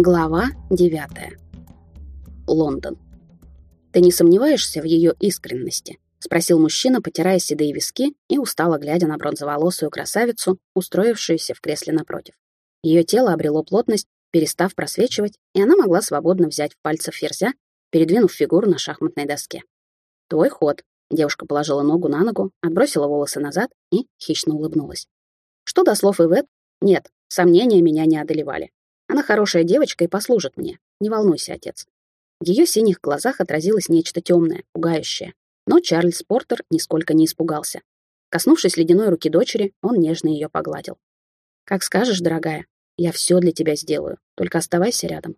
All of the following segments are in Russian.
Глава 9. Лондон. «Ты не сомневаешься в ее искренности?» — спросил мужчина, потирая седые виски и устало глядя на бронзоволосую красавицу, устроившуюся в кресле напротив. Ее тело обрело плотность, перестав просвечивать, и она могла свободно взять в пальцы ферзя, передвинув фигуру на шахматной доске. «Твой ход», — девушка положила ногу на ногу, отбросила волосы назад и хищно улыбнулась. Что до слов Ивет, нет, сомнения меня не одолевали. Она хорошая девочка и послужит мне. Не волнуйся, отец. В ее синих глазах отразилось нечто темное, пугающее. Но Чарльз Портер нисколько не испугался. Коснувшись ледяной руки дочери, он нежно ее погладил. «Как скажешь, дорогая, я все для тебя сделаю, только оставайся рядом».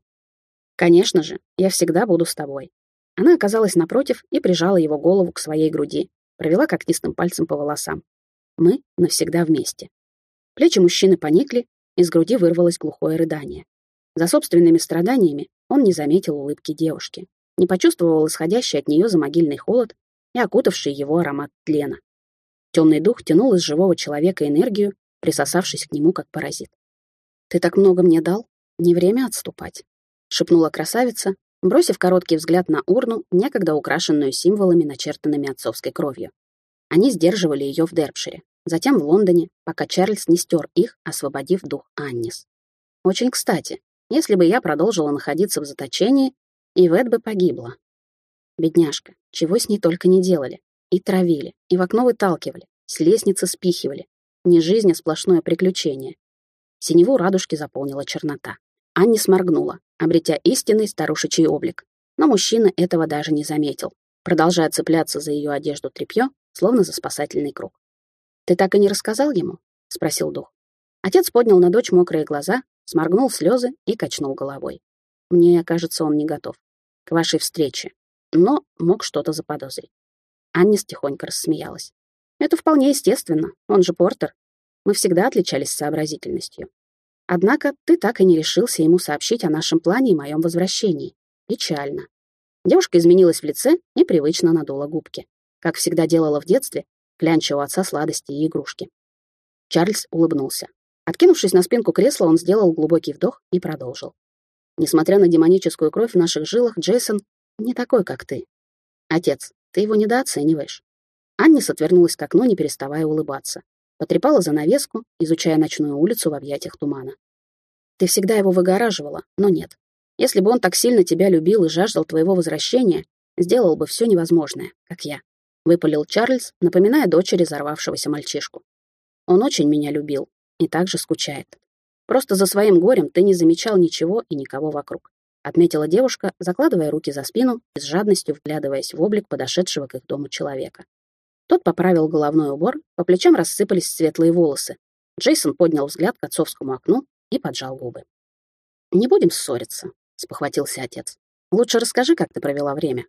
«Конечно же, я всегда буду с тобой». Она оказалась напротив и прижала его голову к своей груди, провела когтистым пальцем по волосам. «Мы навсегда вместе». Плечи мужчины поникли, из груди вырвалось глухое рыдание. За собственными страданиями он не заметил улыбки девушки, не почувствовал исходящий от нее замогильный холод и окутавший его аромат тлена. Темный дух тянул из живого человека энергию, присосавшись к нему как паразит. «Ты так много мне дал? Не время отступать», — шепнула красавица, бросив короткий взгляд на урну, некогда украшенную символами, начертанными отцовской кровью. Они сдерживали ее в Дерпшире, затем в Лондоне, пока Чарльз не стер их, освободив дух Аннис. Очень кстати, если бы я продолжила находиться в заточении, Ивет бы погибла. Бедняжка, чего с ней только не делали. И травили, и в окно выталкивали, с лестницы спихивали. Не жизнь, а сплошное приключение. Синеву радужки заполнила чернота. Анни сморгнула, обретя истинный старушечий облик. Но мужчина этого даже не заметил, продолжая цепляться за ее одежду тряпье, словно за спасательный круг. «Ты так и не рассказал ему?» — спросил дух. Отец поднял на дочь мокрые глаза, сморгнул слезы и качнул головой. Мне кажется, он не готов к вашей встрече, но мог что-то заподозрить. Аннис тихонько рассмеялась. Это вполне естественно, он же Портер. Мы всегда отличались сообразительностью. Однако ты так и не решился ему сообщить о нашем плане и моем возвращении. Печально. Девушка изменилась в лице и привычно надула губки. Как всегда делала в детстве, клянча у отца сладости и игрушки. Чарльз улыбнулся. Откинувшись на спинку кресла, он сделал глубокий вдох и продолжил. Несмотря на демоническую кровь в наших жилах, Джейсон не такой, как ты. Отец, ты его недооцениваешь. Аннис отвернулась к окну, не переставая улыбаться. Потрепала занавеску, изучая ночную улицу в объятиях тумана. Ты всегда его выгораживала, но нет. Если бы он так сильно тебя любил и жаждал твоего возвращения, сделал бы все невозможное, как я. — выпалил Чарльз, напоминая дочери взорвавшегося мальчишку. «Он очень меня любил и также скучает. Просто за своим горем ты не замечал ничего и никого вокруг», — отметила девушка, закладывая руки за спину и с жадностью вглядываясь в облик подошедшего к их дому человека. Тот поправил головной убор, по плечам рассыпались светлые волосы. Джейсон поднял взгляд к отцовскому окну и поджал губы. «Не будем ссориться», — спохватился отец. «Лучше расскажи, как ты провела время.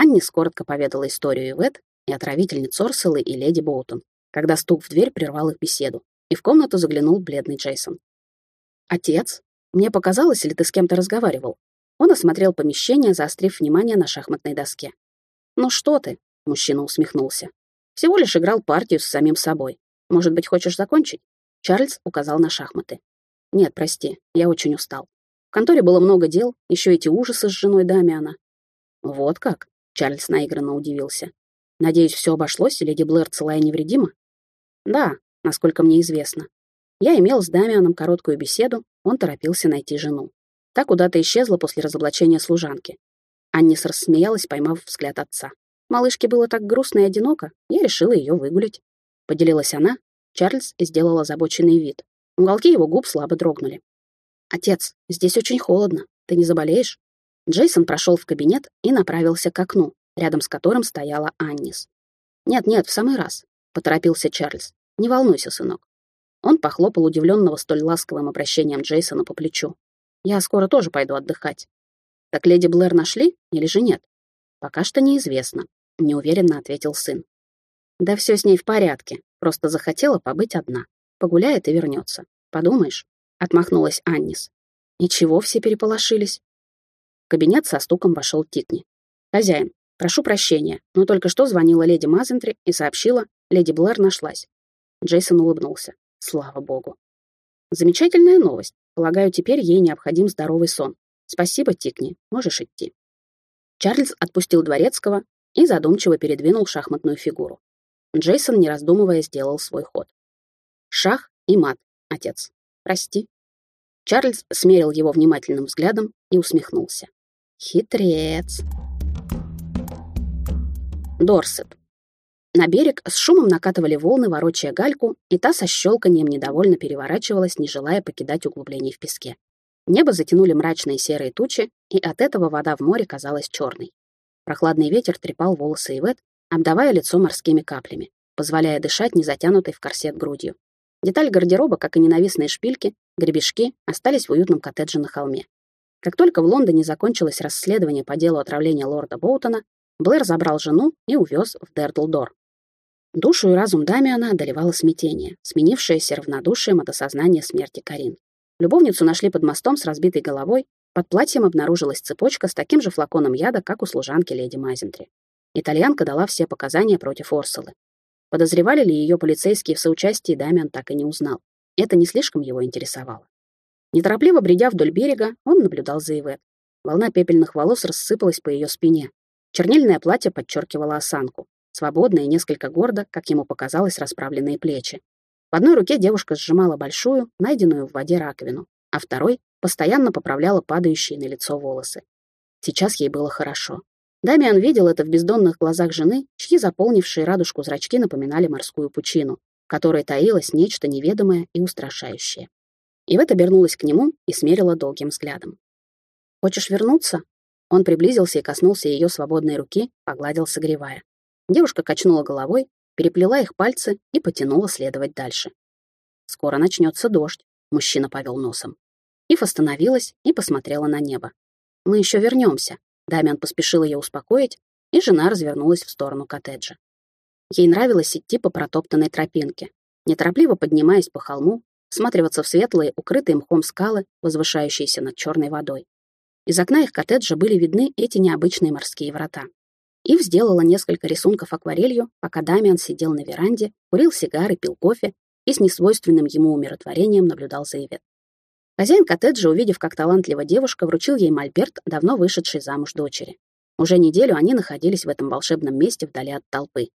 Анни скоротко поведала историю Ивет и отравительниц Орселы и леди Боутон, когда стук в дверь прервал их беседу, и в комнату заглянул бледный Джейсон. «Отец? Мне показалось, или ты с кем-то разговаривал?» Он осмотрел помещение, заострив внимание на шахматной доске. «Ну что ты?» — мужчина усмехнулся. «Всего лишь играл партию с самим собой. Может быть, хочешь закончить?» Чарльз указал на шахматы. «Нет, прости, я очень устал. В конторе было много дел, еще эти ужасы с женой Дамиана». «Вот как?» Чарльз наигранно удивился. «Надеюсь, все обошлось, леди Блэр целая невредима?» «Да, насколько мне известно. Я имел с Дамианом короткую беседу, он торопился найти жену. Та куда-то исчезла после разоблачения служанки. Аннис рассмеялась, поймав взгляд отца. Малышке было так грустно и одиноко, я решила ее выгулять. Поделилась она, Чарльз сделал озабоченный вид. Уголки его губ слабо дрогнули. «Отец, здесь очень холодно. Ты не заболеешь?» Джейсон прошел в кабинет и направился к окну, рядом с которым стояла Аннис. «Нет-нет, в самый раз», — поторопился Чарльз. «Не волнуйся, сынок». Он похлопал удивленного столь ласковым обращением Джейсона по плечу. «Я скоро тоже пойду отдыхать». «Так леди Блэр нашли или же нет?» «Пока что неизвестно», — неуверенно ответил сын. «Да все с ней в порядке, просто захотела побыть одна. Погуляет и вернется. Подумаешь?» — отмахнулась Аннис. «Ничего, все переполошились. В кабинет со стуком вошел Титни. «Хозяин, прошу прощения, но только что звонила леди Мазентри и сообщила, леди Блэр нашлась». Джейсон улыбнулся. «Слава богу». «Замечательная новость», — Полагаю, теперь ей необходим здоровый сон. Спасибо, Тикни, можешь идти. Чарльз отпустил дворецкого и задумчиво передвинул шахматную фигуру. Джейсон, не раздумывая, сделал свой ход. Шах и мат, отец. Прости. Чарльз смерил его внимательным взглядом и усмехнулся. Хитрец. Дорсет. На берег с шумом накатывали волны, ворочая гальку, и та со щелканием недовольно переворачивалась, не желая покидать углубление в песке. Небо затянули мрачные серые тучи, и от этого вода в море казалась черной. Прохладный ветер трепал волосы Ивет, обдавая лицо морскими каплями, позволяя дышать незатянутой в корсет грудью. Деталь гардероба, как и ненавистные шпильки, гребешки, остались в уютном коттедже на холме. Как только в Лондоне закончилось расследование по делу отравления лорда Боутона, Блэр забрал жену и увез в Дердлдор. Душу и разум Дамиана одолевало смятение, сменившееся равнодушием от осознания смерти Карин. Любовницу нашли под мостом с разбитой головой, под платьем обнаружилась цепочка с таким же флаконом яда, как у служанки леди Мазентри. Итальянка дала все показания против Орсулы. Подозревали ли ее полицейские в соучастии, Дамиан так и не узнал. Это не слишком его интересовало. Неторопливо бредя вдоль берега, он наблюдал за Ивет. Волна пепельных волос рассыпалась по ее спине. Чернильное платье подчеркивало осанку. Свободно и несколько гордо, как ему показалось, расправленные плечи. В одной руке девушка сжимала большую, найденную в воде раковину, а второй постоянно поправляла падающие на лицо волосы. Сейчас ей было хорошо. Дамиан видел это в бездонных глазах жены, чьи заполнившие радужку зрачки напоминали морскую пучину, в которой таилось нечто неведомое и устрашающее. Ивет обернулась к нему и смерила долгим взглядом. «Хочешь вернуться?» Он приблизился и коснулся ее свободной руки, погладил, согревая. Девушка качнула головой, переплела их пальцы и потянула следовать дальше. «Скоро начнется дождь», — мужчина повел носом. Ив остановилась и посмотрела на небо. «Мы еще вернемся», — Дамиан поспешил ее успокоить, и жена развернулась в сторону коттеджа. Ей нравилось идти по протоптанной тропинке, неторопливо поднимаясь по холму, всматриваться в светлые, укрытые мхом скалы, возвышающиеся над черной водой. Из окна их коттеджа были видны эти необычные морские врата. Ив сделала несколько рисунков акварелью, пока Дамиан сидел на веранде, курил сигары, пил кофе и с несвойственным ему умиротворением наблюдал за Ивет. Хозяин коттеджа, увидев, как талантлива девушка, вручил ей мольберт, давно вышедшей замуж дочери. Уже неделю они находились в этом волшебном месте вдали от толпы.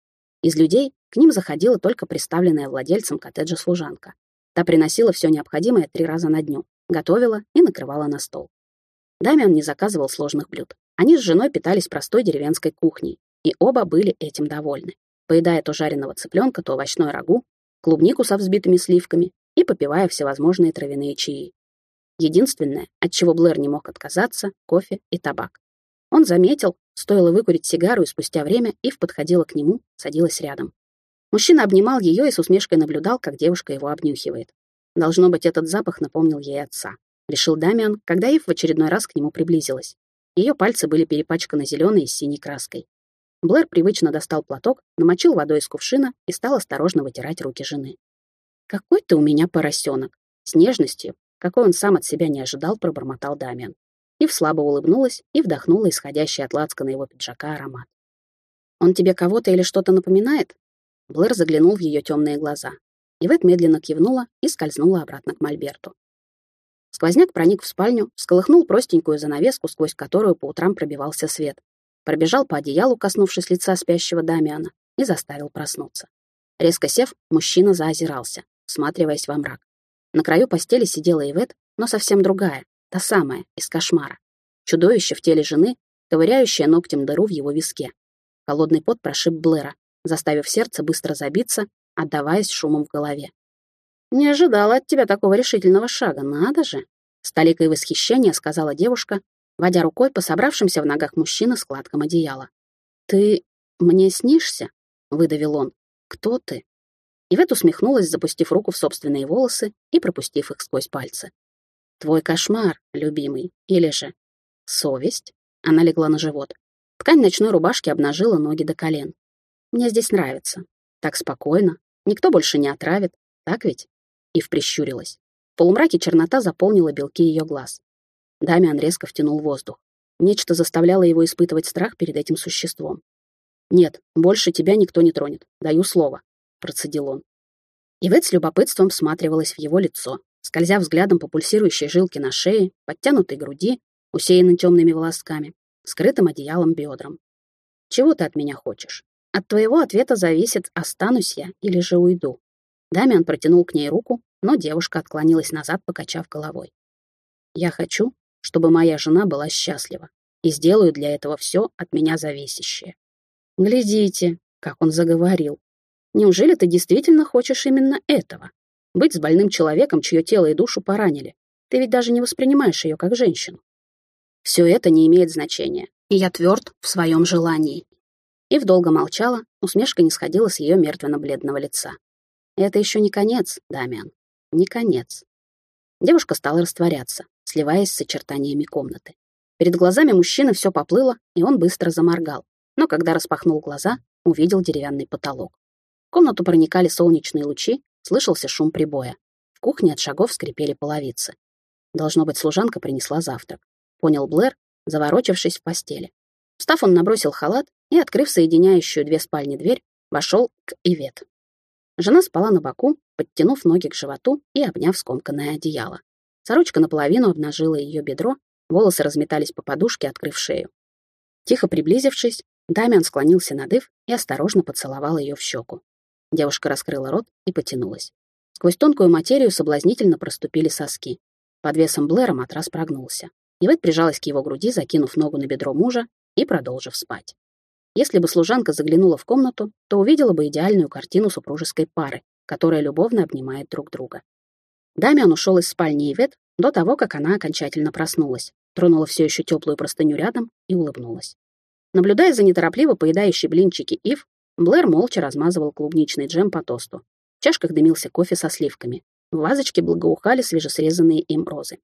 Из людей к ним заходила только представленная владельцем коттеджа служанка. Та приносила все необходимое три раза на дню, готовила и накрывала на стол. Дамиан не заказывал сложных блюд. Они с женой питались простой деревенской кухней, и оба были этим довольны, поедая то жареного цыпленка, то овощной рагу, клубнику со взбитыми сливками и попивая всевозможные травяные чаи. Единственное, от чего Блэр не мог отказаться — кофе и табак. Он заметил, стоило выкурить сигару, и спустя время Ив подходила к нему, садилась рядом. Мужчина обнимал ее и с усмешкой наблюдал, как девушка его обнюхивает. Должно быть, этот запах напомнил ей отца. Решил Дамиан, когда Ив в очередной раз к нему приблизилась. Ее пальцы были перепачканы зеленой и синей краской. Блэр привычно достал платок, намочил водой из кувшина и стал осторожно вытирать руки жены. «Какой ты у меня поросенок!» С нежностью, какой он сам от себя не ожидал, пробормотал Дамиан. Ив слабо улыбнулась и вдохнула исходящий от лацка на его пиджака аромат. «Он тебе кого-то или что-то напоминает?» Блэр заглянул в ее темные глаза. Ивет медленно кивнула и скользнула обратно к Мольберту. Сквозняк проник в спальню, всколыхнул простенькую занавеску, сквозь которую по утрам пробивался свет. Пробежал по одеялу, коснувшись лица спящего Дамиана, и заставил проснуться. Резко сев, мужчина заозирался, всматриваясь во мрак. На краю постели сидела Ивет, но совсем другая, та самая, из кошмара. Чудовище в теле жены, ковыряющее ногтем дыру в его виске. Холодный пот прошиб Блэра, заставив сердце быстро забиться, отдаваясь шумом в голове. «Не ожидала от тебя такого решительного шага, надо же!» С толикой восхищения сказала девушка, водя рукой по собравшимся в ногах мужчины складкам одеяла. «Ты мне снишься?» — выдавил он. «Кто ты?» Ивет усмехнулась, запустив руку в собственные волосы и пропустив их сквозь пальцы. «Твой кошмар, любимый, или же...» «Совесть?» — она легла на живот. Ткань ночной рубашки обнажила ноги до колен. «Мне здесь нравится. Так спокойно. Никто больше не отравит. Так ведь?» Ив прищурилась. В полумраке чернота заполнила белки ее глаз. Дамиан резко втянул воздух. Нечто заставляло его испытывать страх перед этим существом. «Нет, больше тебя никто не тронет. Даю слово», — процедил он. Ивет с любопытством всматривалась в его лицо, скользя взглядом по пульсирующей жилке на шее, подтянутой груди, усеянной темными волосками, скрытым одеялом бедрам. «Чего ты от меня хочешь? От твоего ответа зависит, останусь я или же уйду». Дамиан протянул к ней руку, но девушка отклонилась назад, покачав головой. «Я хочу, чтобы моя жена была счастлива, и сделаю для этого все от меня зависящее». «Глядите, как он заговорил. Неужели ты действительно хочешь именно этого? Быть с больным человеком, чье тело и душу поранили. Ты ведь даже не воспринимаешь ее как женщину. Все это не имеет значения, и я тверд в своем желании. Ив долго молчала, усмешка не сходила с ее мертвенно-бледного лица. Это еще не конец, Дамиан, не конец. Девушка стала растворяться, сливаясь с очертаниями комнаты. Перед глазами мужчины все поплыло, и он быстро заморгал. Но когда распахнул глаза, увидел деревянный потолок. В комнату проникали солнечные лучи, слышался шум прибоя. В кухне от шагов скрипели половицы. Должно быть, служанка принесла завтрак. Понял Блэр, заворочившись в постели. Встав, он набросил халат и, открыв соединяющую две спальни дверь, вошел к Ивет. Жена спала на боку, подтянув ноги к животу и обняв скомканное одеяло. Сорочка наполовину обнажила ее бедро, волосы разметались по подушке, открыв шею. Тихо приблизившись, Дамиан склонился над Ив и осторожно поцеловал ее в щеку. Девушка раскрыла рот и потянулась. Сквозь тонкую материю соблазнительно проступили соски. Под весом Блэра матрас прогнулся. Ивет прижалась к его груди, закинув ногу на бедро мужа и продолжив спать. Если бы служанка заглянула в комнату, то увидела бы идеальную картину супружеской пары, которая любовно обнимает друг друга. Дамиан ушел из спальни Ивет до того, как она окончательно проснулась, тронула все еще теплую простыню рядом и улыбнулась. Наблюдая за неторопливо поедающей блинчики Ив, Блэр молча размазывал клубничный джем по тосту. В чашках дымился кофе со сливками. В вазочке благоухали свежесрезанные им розы.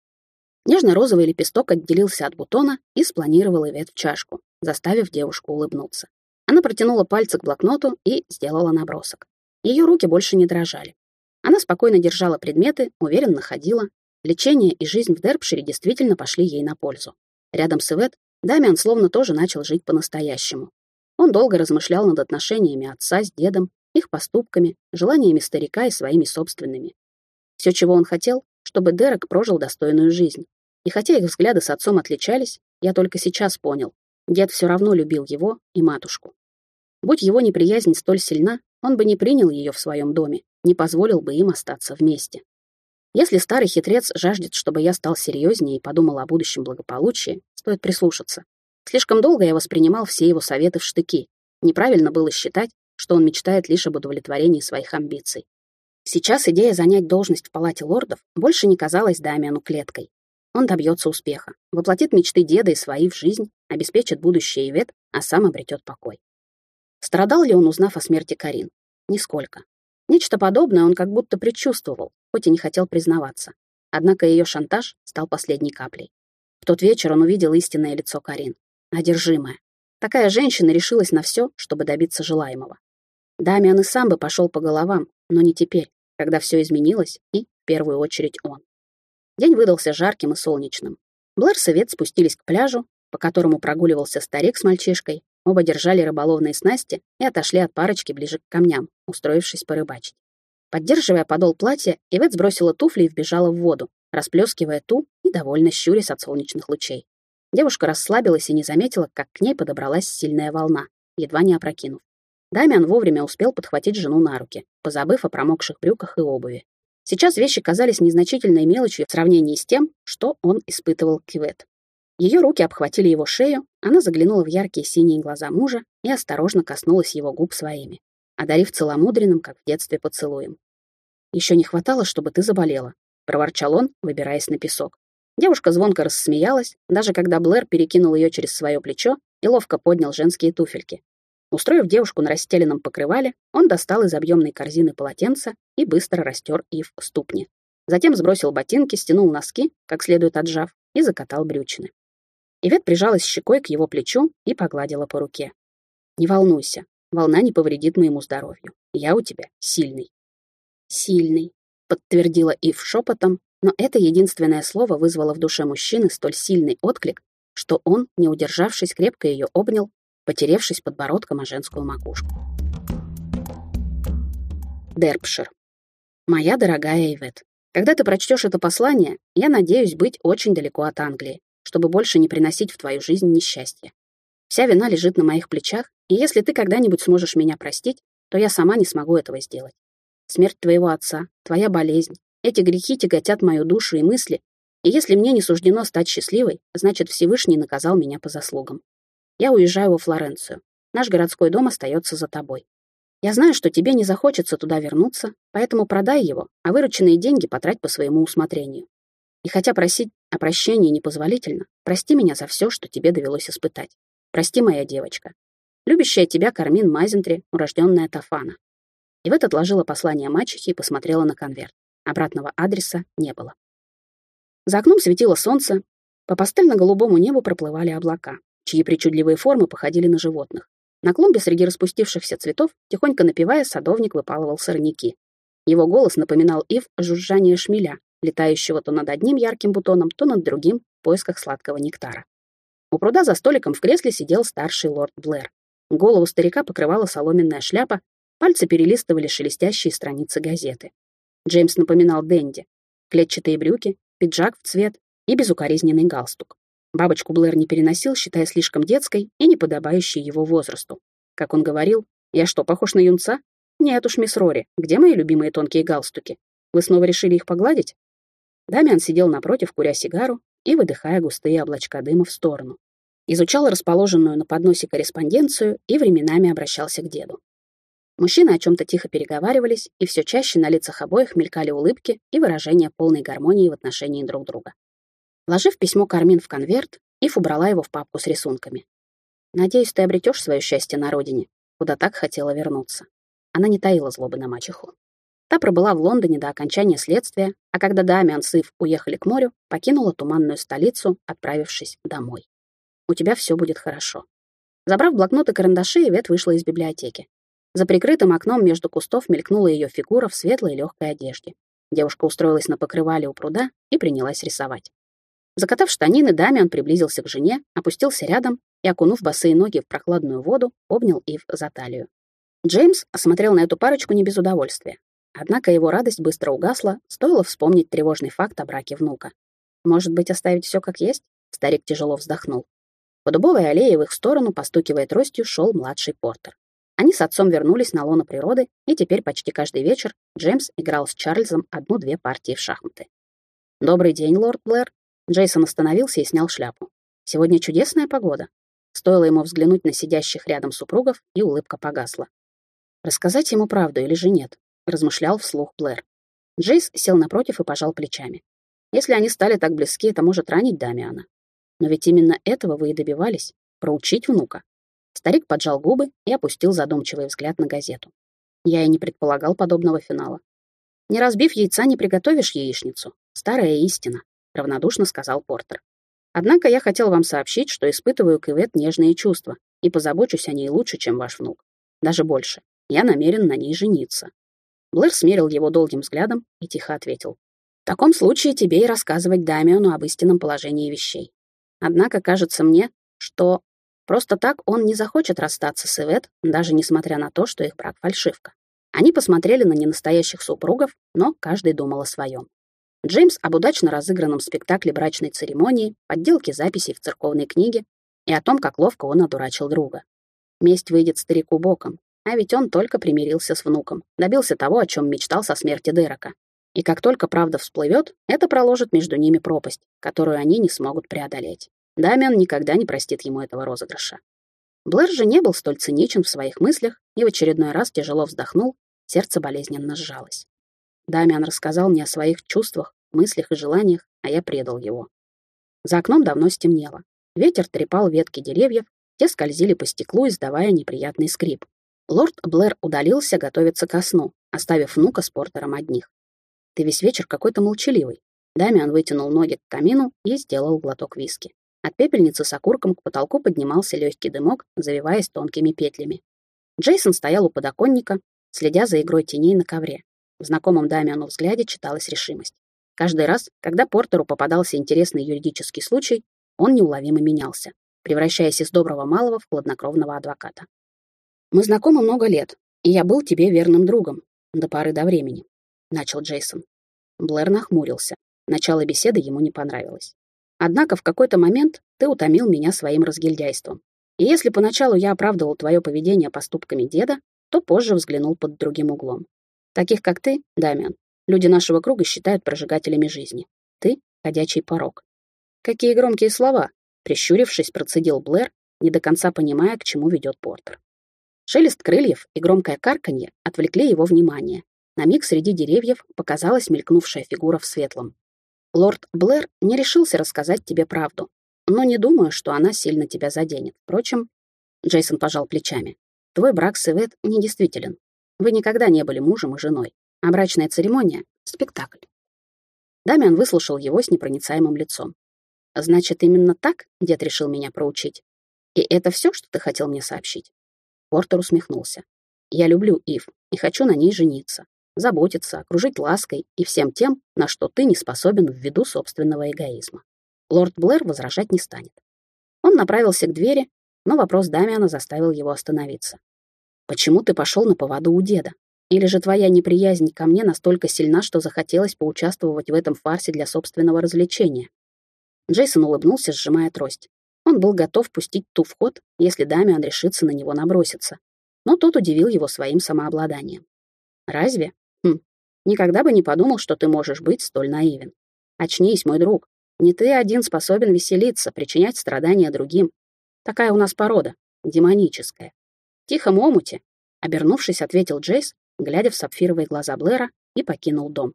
Нежно-розовый лепесток отделился от бутона и спланировал Ивет в чашку, заставив девушку улыбнуться. Она протянула пальцы к блокноту и сделала набросок. Ее руки больше не дрожали. Она спокойно держала предметы, уверенно ходила. Лечение и жизнь в Дерпшире действительно пошли ей на пользу. Рядом с Ивет Дамиан словно тоже начал жить по-настоящему. Он долго размышлял над отношениями отца с дедом, их поступками, желаниями старика и своими собственными. Все, чего он хотел, чтобы Дерек прожил достойную жизнь. И хотя их взгляды с отцом отличались, я только сейчас понял, дед все равно любил его и матушку. Будь его неприязнь столь сильна, он бы не принял ее в своем доме, не позволил бы им остаться вместе. Если старый хитрец жаждет, чтобы я стал серьезнее и подумал о будущем благополучии, стоит прислушаться. Слишком долго я воспринимал все его советы в штыки. Неправильно было считать, что он мечтает лишь об удовлетворении своих амбиций. Сейчас идея занять должность в Палате лордов больше не казалась Дамиану клеткой. Он добьется успеха, воплотит мечты деда и свои в жизнь, обеспечит будущее Ивет, а сам обретет покой. Страдал ли он, узнав о смерти Карин? Нисколько. Нечто подобное он как будто предчувствовал, хоть и не хотел признаваться. Однако ее шантаж стал последней каплей. В тот вечер он увидел истинное лицо Карин. Одержимая. Такая женщина решилась на все, чтобы добиться желаемого. Дамиан и сам бы пошел по головам, но не теперь, когда все изменилось, и, в первую очередь, он. День выдался жарким и солнечным. Блэр и Вет спустились к пляжу, по которому прогуливался старик с мальчишкой. Оба держали рыболовные снасти и отошли от парочки ближе к камням, устроившись порыбачить. Поддерживая подол платья, Ивет сбросила туфли и вбежала в воду, расплескивая ту и довольно щурясь от солнечных лучей. Девушка расслабилась и не заметила, как к ней подобралась сильная волна, едва не опрокинув. Дамиан вовремя успел подхватить жену на руки, позабыв о промокших брюках и обуви. Сейчас вещи казались незначительной мелочью в сравнении с тем, что он испытывал к Ивет. Ее руки обхватили его шею, она заглянула в яркие синие глаза мужа и осторожно коснулась его губ своими одарив целомудренным, как в детстве, поцелуем. «Еще не хватало, чтобы ты заболела», — проворчал он, выбираясь на песок. Девушка звонко рассмеялась, даже когда Блэр перекинул ее через свое плечо и ловко поднял женские туфельки. Устроив девушку на расстеленном покрывале, он достал из объемной корзины полотенце и быстро растер Ив ступни. Затем сбросил ботинки, стянул носки, как следует отжав, и закатал брючины. Ивет прижалась щекой к его плечу и погладила по руке. «Не волнуйся, Волна не повредит моему здоровью. Я у тебя сильный». «Сильный», — подтвердила Ив шепотом, но это единственное слово вызвало в душе мужчины столь сильный отклик, что он, не удержавшись, крепко ее обнял, потеревшись подбородком о женскую макушку. Дерпшир. Моя дорогая Ивет, Когда ты прочтешь это послание, я надеюсь быть очень далеко от Англии, чтобы больше не приносить в твою жизнь несчастья. Вся вина лежит на моих плечах, и если ты когда-нибудь сможешь меня простить, то я сама не смогу этого сделать. Смерть твоего отца, твоя болезнь, эти грехи тяготят мою душу и мысли, и если мне не суждено стать счастливой, значит, Всевышний наказал меня по заслугам. Я уезжаю во Флоренцию. Наш городской дом остается за тобой. Я знаю, что тебе не захочется туда вернуться, поэтому продай его, а вырученные деньги потрать по своему усмотрению. И хотя просить о прощении непозволительно, прости меня за все, что тебе довелось испытать. Прости, моя девочка. Любящая тебя Кармин Мазентри, урожденная Тафана. И в это отложила послание мачехи и посмотрела на конверт. Обратного адреса не было. За окном светило солнце, по пастельно-голубому небу проплывали облака, чьи причудливые формы походили на животных. На клумбе среди распустившихся цветов, тихонько напевая, садовник выпалывал сорняки. Его голос напоминал ив жужжание шмеля, летающего то над одним ярким бутоном, то над другим в поисках сладкого нектара. У пруда за столиком в кресле сидел старший лорд Блэр. Голову старика покрывала соломенная шляпа, пальцы перелистывали шелестящие страницы газеты. Джеймс напоминал Дэнди. Клетчатые брюки, пиджак в цвет и безукоризненный галстук. Бабочку Блэр не переносил, считая слишком детской и неподобающей его возрасту. Как он говорил, «Я что, похож на юнца?» «Нет уж, мисс Рори, где мои любимые тонкие галстуки? Вы снова решили их погладить?» Дамиан сидел напротив, куря сигару и выдыхая густые облачка дыма в сторону. Изучал расположенную на подносе корреспонденцию и временами обращался к деду. Мужчины о чем-то тихо переговаривались, и все чаще на лицах обоих мелькали улыбки и выражения полной гармонии в отношении друг друга. Вложив письмо Кармин в конверт, Ив убрала его в папку с рисунками. «Надеюсь, ты обретешь свое счастье на родине, куда так хотела вернуться». Она не таила злобы на мачеху. Та пробыла в Лондоне до окончания следствия, а когда Дамиан с Ив уехали к морю, покинула туманную столицу, отправившись домой. «У тебя все будет хорошо». Забрав блокнот и карандаши, Ивет вышла из библиотеки. За прикрытым окном между кустов мелькнула ее фигура в светлой легкой одежде. Девушка устроилась на покрывале у пруда и принялась рисовать. Закатав штанины, Дамиан приблизился к жене, опустился рядом и, окунув босые ноги в прохладную воду, обнял Ив за талию. Джеймс осмотрел на эту парочку не без удовольствия. Однако его радость быстро угасла, стоило вспомнить тревожный факт о браке внука. «Может быть, оставить все как есть?» Старик тяжело вздохнул. По дубовой аллее в их сторону, постукивая тростью, шел младший Портер. Они с отцом вернулись на лоно природы, и теперь почти каждый вечер Джеймс играл с Чарльзом одну-две партии в шахматы. «Добрый день, лорд Блэр». Джейсон остановился и снял шляпу. «Сегодня чудесная погода». Стоило ему взглянуть на сидящих рядом супругов, и улыбка погасла. Рассказать ему правду или же нет, размышлял вслух Блэр. Джейс сел напротив и пожал плечами. Если они стали так близки, это может ранить Дамиана. Но ведь именно этого вы и добивались — проучить внука. Старик поджал губы и опустил задумчивый взгляд на газету. Я и не предполагал подобного финала. «Не разбив яйца, не приготовишь яичницу. Старая истина», — равнодушно сказал Портер. «Однако я хотел вам сообщить, что испытываю к Ивет нежные чувства и позабочусь о ней лучше, чем ваш внук. Даже больше. Я намерен на ней жениться». Блэр смерил его долгим взглядом и тихо ответил. «В таком случае тебе и рассказывать Дамиону об истинном положении вещей. Однако кажется мне, что Просто так он не захочет расстаться с Ивет, даже несмотря на то, что их брак — фальшивка. Они посмотрели на ненастоящих супругов, но каждый думал о своем. Джеймс об удачно разыгранном спектакле брачной церемонии, подделке записей в церковной книге и о том, как ловко он одурачил друга. Месть выйдет старику боком, а ведь он только примирился с внуком, добился того, о чем мечтал со смерти Дерека. И как только правда всплывет, это проложит между ними пропасть, которую они не смогут преодолеть. Дамиан никогда не простит ему этого розыгрыша. Блэр же не был столь циничен в своих мыслях и в очередной раз тяжело вздохнул, сердце болезненно сжалось. Дамиан рассказал мне о своих чувствах, мыслях и желаниях, а я предал его. За окном давно стемнело. Ветер трепал ветки деревьев, те скользили по стеклу, издавая неприятный скрип. Лорд Блэр удалился готовиться ко сну, оставив внука с Портером одних. «Ты весь вечер какой-то молчаливый». Дамиан вытянул ноги к камину и сделал глоток виски. От пепельницы с окурком к потолку поднимался легкий дымок, завиваясь тонкими петлями. Джейсон стоял у подоконника, следя за игрой теней на ковре. В знакомом Дамиану взгляде читалась решимость. Каждый раз, когда Портеру попадался интересный юридический случай, он неуловимо менялся, превращаясь из доброго малого в хладнокровного адвоката. «Мы знакомы много лет, и я был тебе верным другом, до поры до времени», — начал Джейсон. Блэр нахмурился. Начало беседы ему не понравилось. Однако в какой-то момент ты утомил меня своим разгильдяйством. И если поначалу я оправдывал твое поведение поступками деда, то позже взглянул под другим углом. Таких, как ты, Дамиан, люди нашего круга считают прожигателями жизни. Ты — ходячий порог. Какие громкие слова, прищурившись, процедил Блэр, не до конца понимая, к чему ведет Портер. Шелест крыльев и громкое карканье отвлекли его внимание. На миг среди деревьев показалась мелькнувшая фигура в светлом. Лорд Блэр не решился рассказать тебе правду, но не думаю, что она сильно тебя заденет. Впрочем, Джейсон пожал плечами. Твой брак с Ивет недействителен. Вы никогда не были мужем и женой, а брачная церемония — спектакль. Дамиан выслушал его с непроницаемым лицом. «Значит, именно так дед решил меня проучить? И это все, что ты хотел мне сообщить?» Портер усмехнулся. «Я люблю Ив и хочу на ней жениться заботиться, окружить лаской и всем тем, на что ты не способен ввиду собственного эгоизма. Лорд Блэр возражать не станет. Он направился к двери, но вопрос Дамиана заставил его остановиться. «Почему ты пошел на поводу у деда? Или же твоя неприязнь ко мне настолько сильна, что захотелось поучаствовать в этом фарсе для собственного развлечения?» Джейсон улыбнулся, сжимая трость. Он был готов пустить ту в ход, если Дамиан решится на него наброситься. Но тот удивил его своим самообладанием. «Разве? Хм, никогда бы не подумал, что ты можешь быть столь наивен. Очнись, мой друг. Не ты один способен веселиться, причинять страдания другим. Такая у нас порода, демоническая. Тихом омуте, обернувшись, ответил Джейс, глядя в сапфировые глаза Блэра, и покинул дом.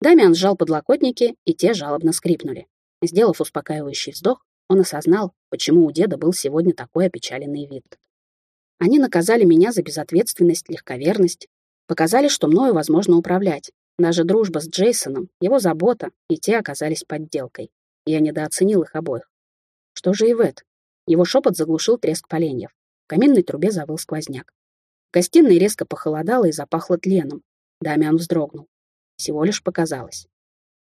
Дамиан сжал подлокотники, и те жалобно скрипнули. Сделав успокаивающий вздох, он осознал, почему у деда был сегодня такой опечаленный вид. Они наказали меня за безответственность, легковерность, Показали, что мною возможно управлять. Даже дружба с Джейсоном, его забота, и те оказались подделкой. Я недооценил их обоих. Что же Ивет? Его шепот заглушил треск поленьев. В каминной трубе завыл сквозняк. В гостиной резко похолодало и запахло тленом. Дамиан вздрогнул. Всего лишь показалось.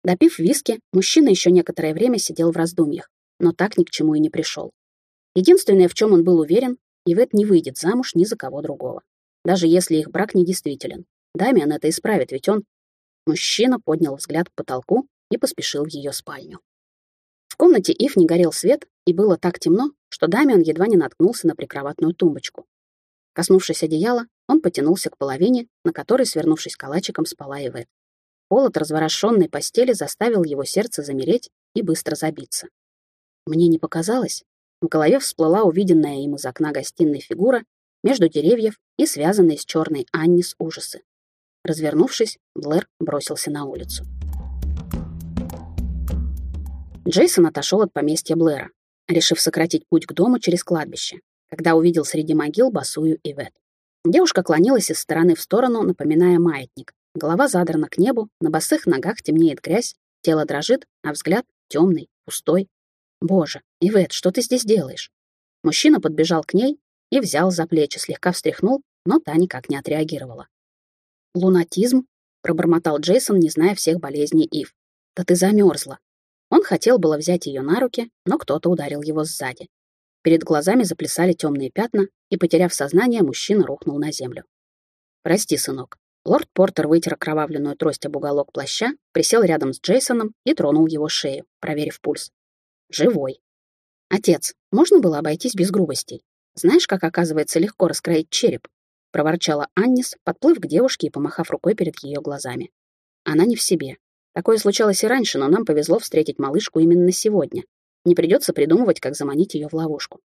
Допив виски, мужчина еще некоторое время сидел в раздумьях, но так ни к чему и не пришел. Единственное, в чем он был уверен, Ивет не выйдет замуж ни за кого другого даже если их брак недействителен. Дамиан это исправит, ведь он... Мужчина поднял взгляд к потолку и поспешил в ее спальню. В комнате Ив не горел свет, и было так темно, что Дамиан едва не наткнулся на прикроватную тумбочку. Коснувшись одеяла, он потянулся к половине, на которой, свернувшись калачиком, спала Ивет. Холод разворошенной постели заставил его сердце замереть и быстро забиться. Мне не показалось. В голове всплыла увиденная им из окна гостиной фигура между деревьев и связанные с черной Аннис ужасы. Развернувшись, Блэр бросился на улицу. Джейсон отошел от поместья Блэра, решив сократить путь к дому через кладбище, когда увидел среди могил босую Ивет. Девушка клонилась из стороны в сторону, напоминая маятник. Голова задрана к небу, на босых ногах темнеет грязь, тело дрожит, а взгляд темный, пустой. «Боже, Ивет, что ты здесь делаешь?» Мужчина подбежал к ней и взял за плечи, слегка встряхнул, но та никак не отреагировала. «Лунатизм?» — пробормотал Джейсон, не зная всех болезней Ив. «Да ты замерзла». Он хотел было взять ее на руки, но кто-то ударил его сзади. Перед глазами заплясали темные пятна, и, потеряв сознание, мужчина рухнул на землю. «Прости, сынок». Лорд Портер вытер окровавленную трость об уголок плаща, присел рядом с Джейсоном и тронул его шею, проверив пульс. «Живой». «Отец, можно было обойтись без грубостей?» Знаешь, как, оказывается, легко раскроить череп?» — проворчала Аннис, подплыв к девушке и помахав рукой перед ее глазами. Она не в себе. Такое случалось и раньше, но нам повезло встретить малышку именно сегодня. Не придется придумывать, как заманить ее в ловушку.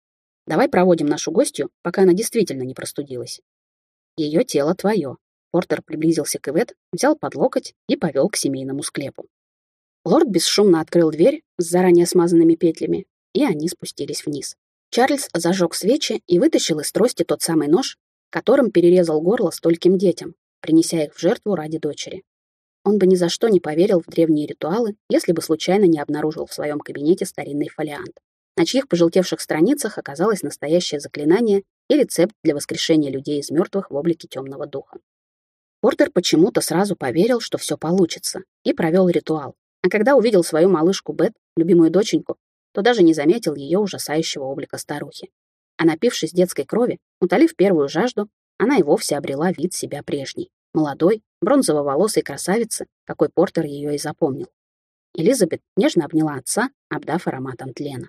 Давай проводим нашу гостью, пока она действительно не простудилась. Ее тело твое. Портер приблизился к Ивет, взял под локоть и повел к семейному склепу. Лорд бесшумно открыл дверь с заранее смазанными петлями, и они спустились вниз. Чарльз зажег свечи и вытащил из трости тот самый нож, которым перерезал горло стольким детям, принеся их в жертву ради дочери. Он бы ни за что не поверил в древние ритуалы, если бы случайно не обнаружил в своем кабинете старинный фолиант, на чьих пожелтевших страницах оказалось настоящее заклинание и рецепт для воскрешения людей из мертвых в облике темного духа. Портер почему-то сразу поверил, что все получится, и провел ритуал. А когда увидел свою малышку Бет, любимую доченьку, то даже не заметил ее ужасающего облика старухи. А напившись детской крови, утолив первую жажду, она и вовсе обрела вид себя прежней. Молодой, бронзово-волосой красавицы, какой Портер ее и запомнил. Элизабет нежно обняла отца, обдав ароматом тлена.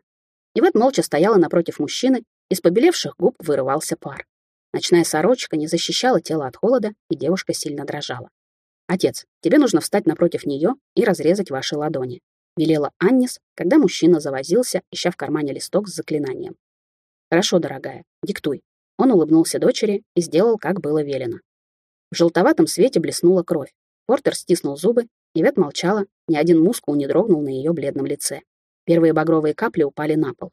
Ивет молча стояла напротив мужчины, из побелевших губ вырывался пар. Ночная сорочка не защищала тело от холода, и девушка сильно дрожала. «Отец, тебе нужно встать напротив нее и разрезать ваши ладони», — велела Аннис, когда мужчина завозился, ища в кармане листок с заклинанием. «Хорошо, дорогая, диктуй». Он улыбнулся дочери и сделал, как было велено. В желтоватом свете блеснула кровь. Портер стиснул зубы, Ивет молчала, ни один мускул не дрогнул на ее бледном лице. Первые багровые капли упали на пол.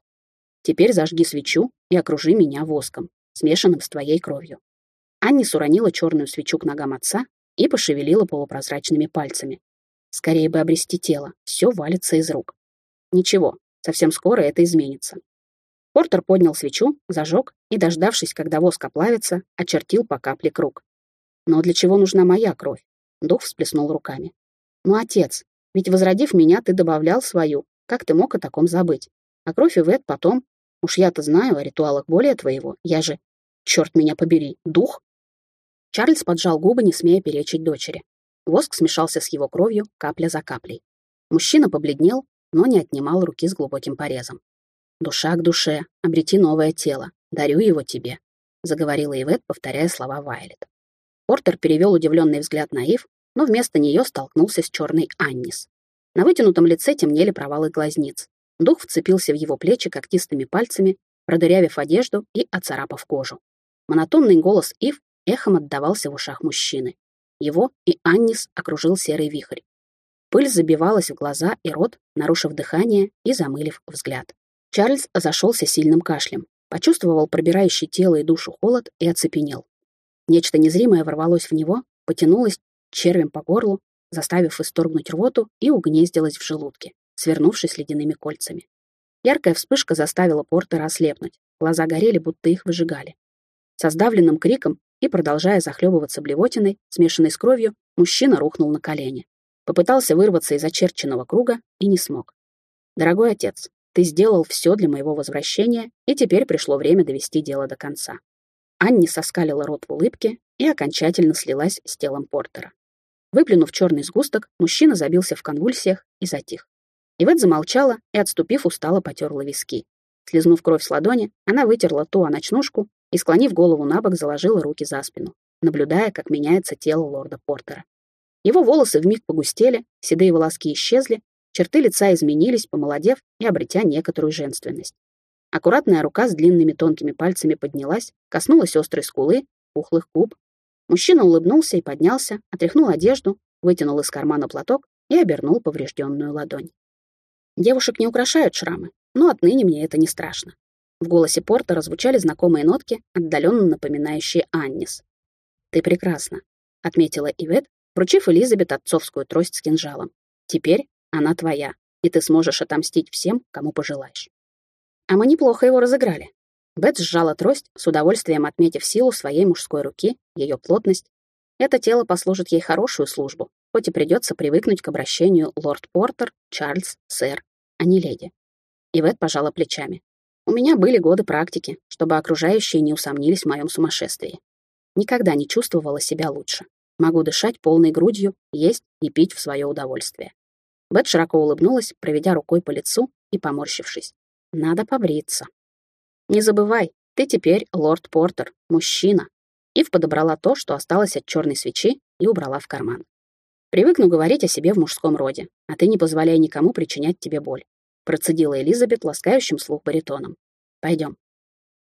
«Теперь зажги свечу и окружи меня воском, смешанным с твоей кровью». Аннис уронила черную свечу к ногам отца и пошевелила полупрозрачными пальцами. Скорее бы обрести тело, все валится из рук. Ничего, совсем скоро это изменится. Портер поднял свечу, зажег и, дождавшись, когда воск оплавится, очертил по капле круг. Но для чего нужна моя кровь? Дух всплеснул руками. Ну, отец, ведь возродив меня, ты добавлял свою. Как ты мог о таком забыть? А кровь и Вет потом. Уж я-то знаю о ритуалах более твоего. Я же... Черт меня побери, дух? Чарльз поджал губы, не смея перечить дочери. Воск смешался с его кровью, капля за каплей. Мужчина побледнел, но не отнимал руки с глубоким порезом. «Душа к душе, обрети новое тело, дарю его тебе», — заговорила Ивет, повторяя слова Вайлет. Портер перевел удивленный взгляд на Ив, но вместо нее столкнулся с черной Аннис. На вытянутом лице темнели провалы глазниц. Дух вцепился в его плечи когтистыми пальцами, продырявив одежду и оцарапав кожу. Монотонный голос Ив эхом отдавался в ушах мужчины. Его и Аннис окружил серый вихрь. Пыль забивалась в глаза и рот, нарушив дыхание и замылив взгляд. Чарльз зашелся сильным кашлем, почувствовал пробирающий тело и душу холод и оцепенел. Нечто незримое ворвалось в него, потянулось червем по горлу, заставив исторгнуть рвоту и угнездилось в желудке, свернувшись ледяными кольцами. Яркая вспышка заставила Портера ослепнуть, глаза горели, будто их выжигали. Со сдавленным криком и, продолжая захлебываться блевотиной, смешанной с кровью, мужчина рухнул на колени. Попытался вырваться из очерченного круга и не смог. «Дорогой отец, ты сделал все для моего возвращения, и теперь пришло время довести дело до конца». Анни соскалила рот в улыбке и окончательно слилась с телом Портера. Выплюнув черный сгусток, мужчина забился в конвульсиях и затих. Ивет замолчала и, отступив, устало потерла виски. Слизнув кровь с ладони, она вытерла ту о ночнушку и, склонив голову на бок, заложила руки за спину, наблюдая, как меняется тело лорда Портера. Его волосы вмиг погустели, седые волоски исчезли, Черты лица изменились, помолодев и обретя некоторую женственность. Аккуратная рука с длинными тонкими пальцами поднялась, коснулась острой скулы, пухлых губ. Мужчина улыбнулся и поднялся, отряхнул одежду, вытянул из кармана платок и обернул поврежденную ладонь. Девушек не украшают шрамы, но отныне мне это не страшно. В голосе Порта раззвучали знакомые нотки, отдаленно напоминающие Аннис. «Ты прекрасна», — отметила Ивет, вручив Элизабет отцовскую трость с кинжалом. «Теперь она твоя, и ты сможешь отомстить всем, кому пожелаешь. А мы неплохо его разыграли. Бет сжала трость, с удовольствием отметив силу своей мужской руки, ее плотность. Это тело послужит ей хорошую службу, хоть и придется привыкнуть к обращению лорд Портер, Чарльз, сэр, а не леди. Ивет пожала плечами. У меня были годы практики, чтобы окружающие не усомнились в моем сумасшествии. Никогда не чувствовала себя лучше. Могу дышать полной грудью, есть и пить в свое удовольствие. Бет широко улыбнулась, проведя рукой по лицу и поморщившись. «Надо побриться». «Не забывай, ты теперь лорд Портер, мужчина». Ив подобрала то, что осталось от черной свечи, и убрала в карман. «Привыкну говорить о себе в мужском роде, а ты не позволяй никому причинять тебе боль», процедила Элизабет ласкающим слух баритоном. «Пойдем».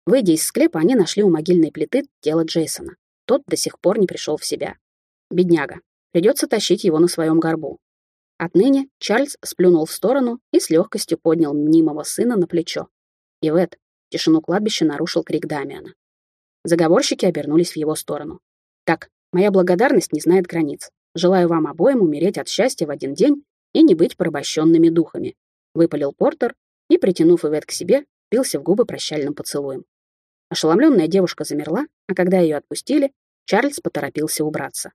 Выйдя из склепа, они нашли у могильной плиты тело Джейсона. Тот до сих пор не пришел в себя. Бедняга. Придется тащить его на своем горбу. Отныне Чарльз сплюнул в сторону и с легкостью поднял мнимого сына на плечо. Ивет, тишину кладбища нарушил крик Дамиана. Заговорщики обернулись в его сторону. «Так, моя благодарность не знает границ. Желаю вам обоим умереть от счастья в один день и не быть порабощенными духами», — выпалил Портер и, притянув Ивет к себе, пился в губы прощальным поцелуем. Ошеломленная девушка замерла, а когда ее отпустили, Чарльз поторопился убраться.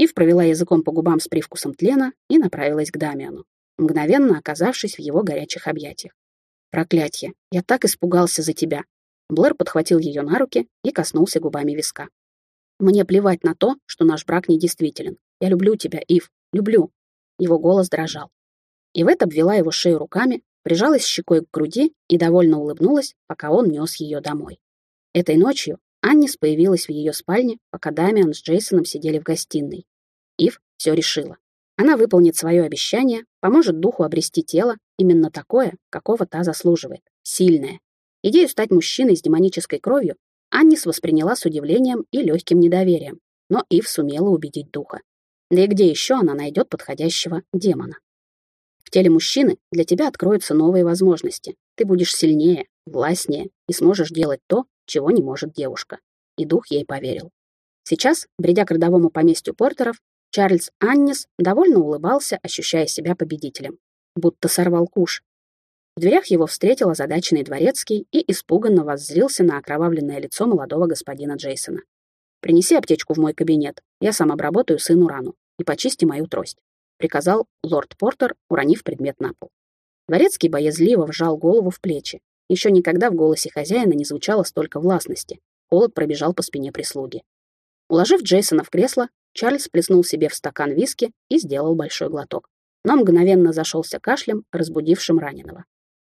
Ив провела языком по губам с привкусом тлена и направилась к Дамиану, мгновенно оказавшись в его горячих объятиях. «Проклятье! Я так испугался за тебя!» Блэр подхватил ее на руки и коснулся губами виска. Мне плевать на то, что наш брак недействителен. Я люблю тебя, Ив, люблю. Его голос дрожал. Ивет обвела его шею руками, прижалась щекой к груди и довольно улыбнулась, пока он нес ее домой. Этой ночью Аннис появилась в ее спальне, пока Дамиан с Джейсоном сидели в гостиной. Ив все решила. Она выполнит свое обещание, поможет духу обрести тело, именно такое, какого та заслуживает, сильное. Идею стать мужчиной с демонической кровью Аннис восприняла с удивлением и легким недоверием, но Ив сумела убедить духа. Да и где еще она найдет подходящего демона? В теле мужчины для тебя откроются новые возможности. Ты будешь сильнее, властнее и сможешь делать то, чего не может девушка. И дух ей поверил. Сейчас, бредя к родовому поместью Портеров, Чарльз Аннис довольно улыбался, ощущая себя победителем. Будто сорвал куш. В дверях его встретил озадаченный дворецкий и испуганно воззрился на окровавленное лицо молодого господина Джейсона. «Принеси аптечку в мой кабинет, я сам обработаю сыну рану и почисти мою трость», приказал лорд Портер, уронив предмет на пол. Дворецкий боязливо вжал голову в плечи. Еще никогда в голосе хозяина не звучало столько властности. Холод пробежал по спине прислуги. Уложив Джейсона в кресло, Чарльз плеснул себе в стакан виски и сделал большой глоток. Но мгновенно зашелся кашлем, разбудившим раненого.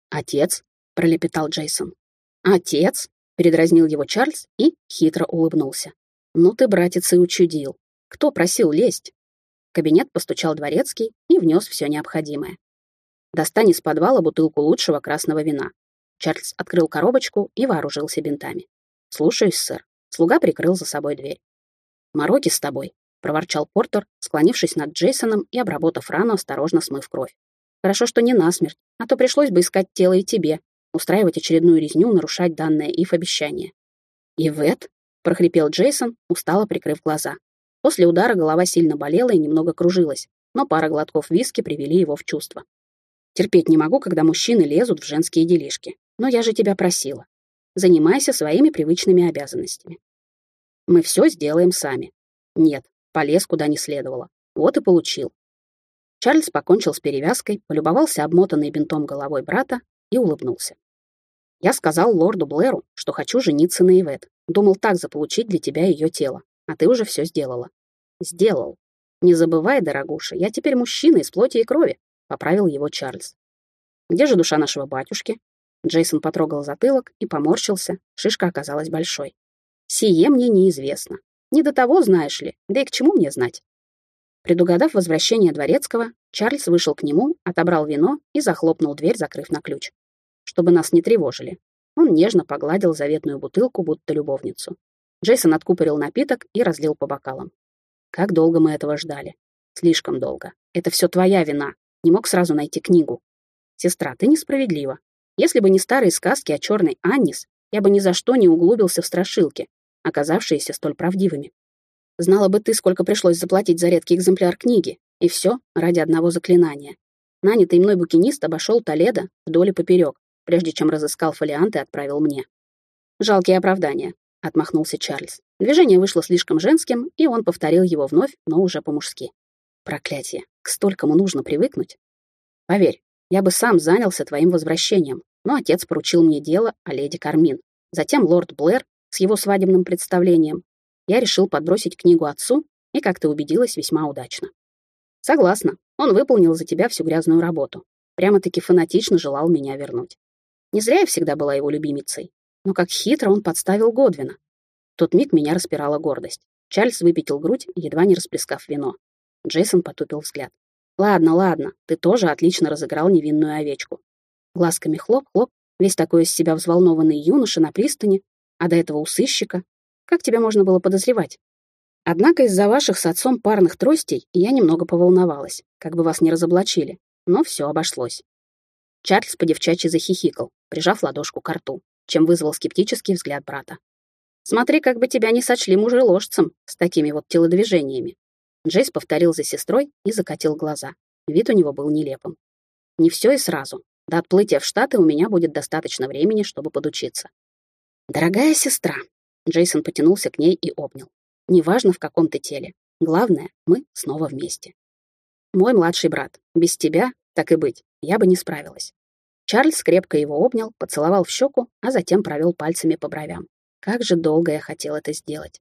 «Отец?» — пролепетал Джейсон. «Отец?» — передразнил его Чарльз и хитро улыбнулся. «Ну ты, братец, и учудил. Кто просил лезть?» В кабинет постучал дворецкий и внес все необходимое. «Достань из подвала бутылку лучшего красного вина». Чарльз открыл коробочку и вооружился бинтами. «Слушаюсь, сэр». Слуга прикрыл за собой дверь. «Мороки с тобой», — проворчал Портер, склонившись над Джейсоном и обработав рану, осторожно смыв кровь. «Хорошо, что не насмерть, а то пришлось бы искать тело и тебе, устраивать очередную резню, нарушать данное Ив обещание». «Ивет?» — прохрипел Джейсон, устало прикрыв глаза. После удара голова сильно болела и немного кружилась, но пара глотков виски привели его в чувство. «Терпеть не могу, когда мужчины лезут в женские делишки. Но я же тебя просила. Занимайся своими привычными обязанностями. Мы все сделаем сами. Нет, полез куда не следовало. Вот и получил. Чарльз покончил с перевязкой, полюбовался обмотанной бинтом головой брата и улыбнулся. Я сказал лорду Блэру, что хочу жениться на Ивет. Думал так заполучить для тебя ее тело. А ты уже все сделала. Сделал. Не забывай, дорогуша, я теперь мужчина из плоти и крови, поправил его Чарльз. Где же душа нашего батюшки? Джейсон потрогал затылок и поморщился. Шишка оказалась большой. Сие мне неизвестно. Не до того, знаешь ли, да и к чему мне знать? Предугадав возвращение Дворецкого, Чарльз вышел к нему, отобрал вино и захлопнул дверь, закрыв на ключ. Чтобы нас не тревожили. Он нежно погладил заветную бутылку, будто любовницу. Джейсон откупорил напиток и разлил по бокалам. Как долго мы этого ждали? Слишком долго. Это все твоя вина. Не мог сразу найти книгу. Сестра, ты несправедлива. Если бы не старые сказки о черной Аннис, я бы ни за что не углубился в страшилки, оказавшиеся столь правдивыми. Знала бы ты, сколько пришлось заплатить за редкий экземпляр книги, и все ради одного заклинания. Нанятый мной букинист обошел Толедо вдоль и поперек, прежде чем разыскал фолиант и отправил мне. «Жалкие оправдания», — отмахнулся Чарльз. Движение вышло слишком женским, и он повторил его вновь, но уже по-мужски. Проклятие, к столькому нужно привыкнуть. Поверь, я бы сам занялся твоим возвращением, но отец поручил мне дело о леди Кармин. Затем лорд Блэр с его свадебным представлением, я решил подбросить книгу отцу, и, как ты убедилась, весьма удачно. Согласна, он выполнил за тебя всю грязную работу. Прямо-таки фанатично желал меня вернуть. Не зря я всегда была его любимицей. Но как хитро он подставил Годвина. В тот миг меня распирала гордость. Чарльз выпятил грудь, едва не расплескав вино. Джейсон потупил взгляд. «Ладно, ладно, ты тоже отлично разыграл невинную овечку». Глазками хлоп-хлоп, весь такой из себя взволнованный юноша на пристани, а до этого у сыщика. Как тебя можно было подозревать? Однако из-за ваших с отцом парных тростей я немного поволновалась, как бы вас не разоблачили, но все обошлось. Чарльз по-девчачьи захихикал, прижав ладошку к рту, чем вызвал скептический взгляд брата. «Смотри, как бы тебя не сочли мужеложцем с такими вот телодвижениями». Джейс повторил за сестрой и закатил глаза. Вид у него был нелепым. «Не все и сразу. До отплытия в Штаты у меня будет достаточно времени, чтобы подучиться. «Дорогая сестра», — Джейсон потянулся к ней и обнял. «Неважно, в каком ты теле. Главное, мы снова вместе. Мой младший брат. Без тебя, так и быть, я бы не справилась». Чарльз крепко его обнял, поцеловал в щеку, а затем провел пальцами по бровям. Как же долго я хотел это сделать.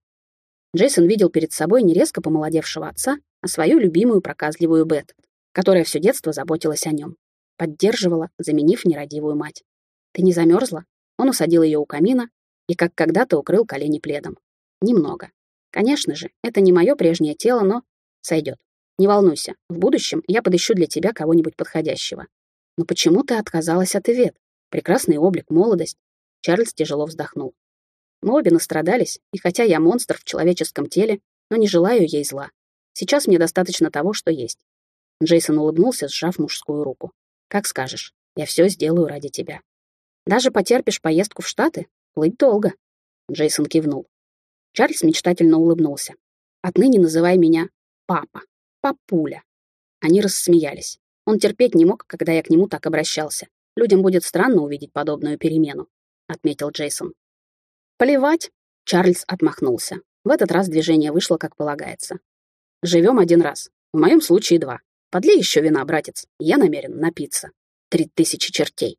Джейсон видел перед собой не резко помолодевшего отца, а свою любимую проказливую Бет, которая все детство заботилась о нем. Поддерживала, заменив нерадивую мать. «Ты не замерзла?» Он усадил ее у камина и, как когда-то, укрыл колени пледом. Немного. Конечно же, это не мое прежнее тело, но сойдет. Не волнуйся, в будущем я подыщу для тебя кого-нибудь подходящего. Но почему ты отказалась от Ивет? Прекрасный облик, молодость. Чарльз тяжело вздохнул. Мы обе настрадались, и хотя я монстр в человеческом теле, но не желаю ей зла. Сейчас мне достаточно того, что есть. Джейсон улыбнулся, сжав мужскую руку. Как скажешь, я все сделаю ради тебя. Даже потерпишь поездку в Штаты? Плыть долго. Джейсон кивнул. Чарльз мечтательно улыбнулся. Отныне называй меня папа, папуля. Они рассмеялись. Он терпеть не мог, когда я к нему так обращался. Людям будет странно увидеть подобную перемену, отметил Джейсон. Плевать, Чарльз отмахнулся. В этот раз движение вышло, как полагается. Живем один раз. В моем случае два. Подлей еще вина, братец. Я намерен напиться. Три тысячи чертей.